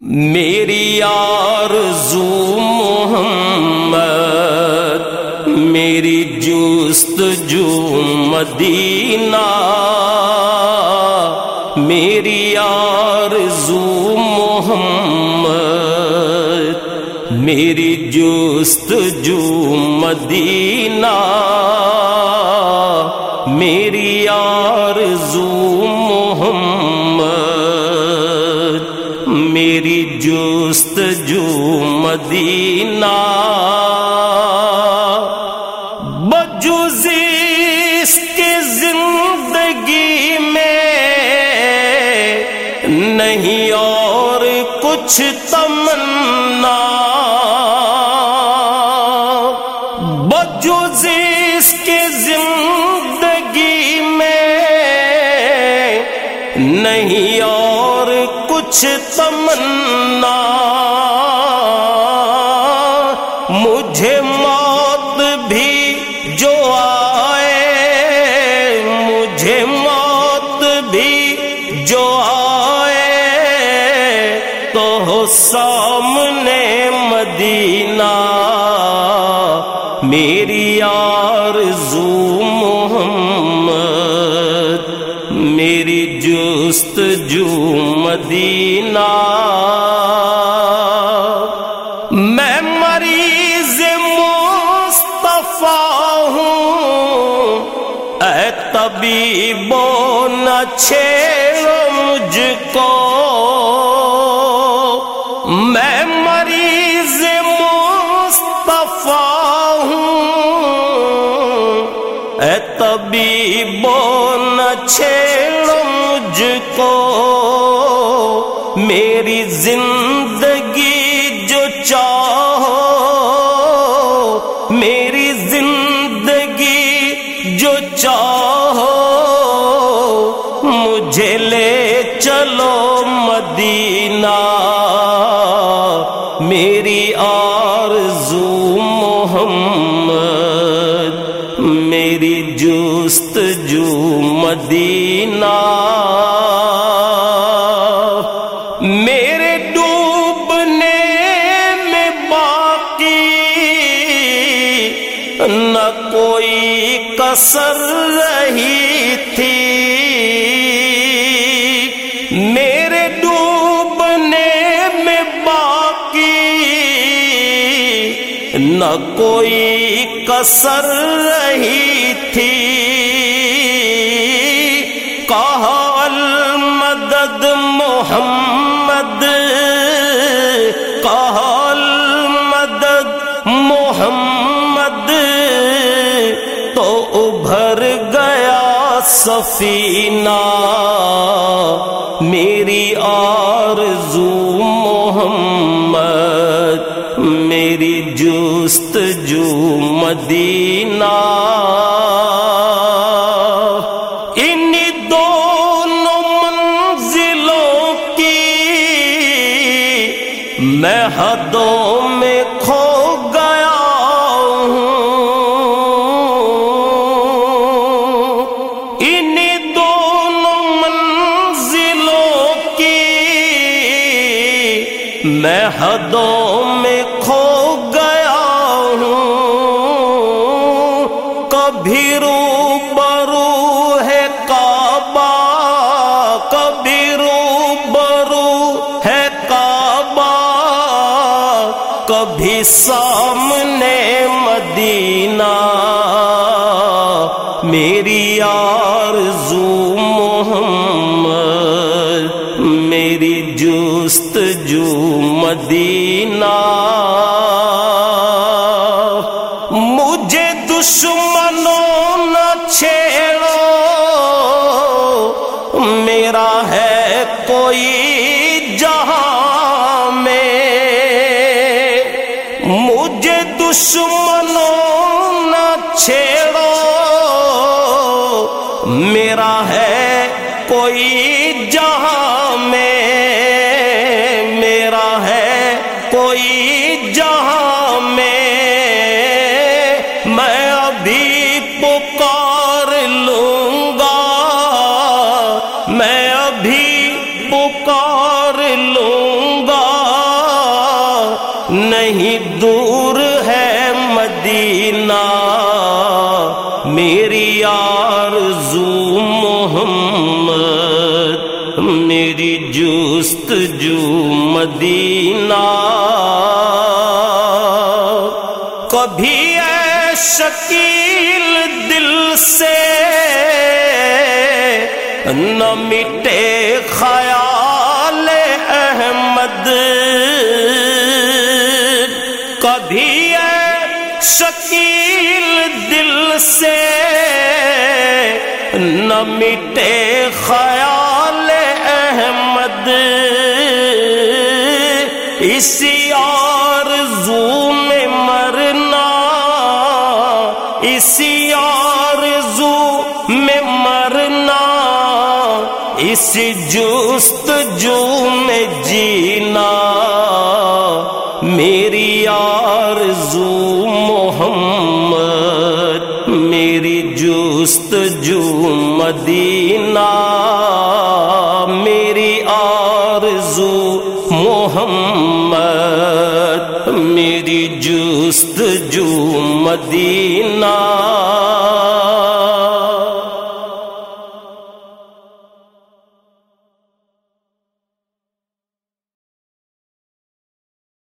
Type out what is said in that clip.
میری آرزو محمد، میری جست جو مدینہ، میری آرزو محمد، میری جست جو مدینہ، میری آرزو میری کچھ تمنا بجوزی اس کے زندگی میں نہیں اور کچھ تمنا تو سامنے مدینہ۔ میری آرزو محمد، میری جست جو مدینہ۔ میں مریض مصطفیٰ ہوں۔ اے طبیب نہ چھیڑو مجھ کو۔ کبھی بول چھیڑو مجھ کو میری زندگی جو چار نہ کوئی کسر رہی تھی۔ کہا المدد محمد، کہا المدد محمد۔ تو ابھر گیا سفینہ، میری آرزو محمد، میری جست جو مدینہ۔ ان دونوں منزلوں کی میں حدوں میں کھو گیا ہوں۔ ان دونوں منزلوں کی میں حدوں میں رو برو ہے کعبہ کبھی رو برو ہے کعبہ۔ کبھی سامنے دشمنوں نہ چھیڑو میرا ہے کوئی جہاں میں میرا ہے کوئی جہاں میں میں ابھی پکار لوں گا میں ابھی کبھی اے شکیل دل سے نہ مٹے خیال احمد۔ کبھی اے شکیل دل سے نہ مٹے خیال احمد۔ اسی اس جست جو میں جینا، میری آرزو محمد، میری جست جو مدینہ، میری آرزو محمد، میری جست جو مدینہ۔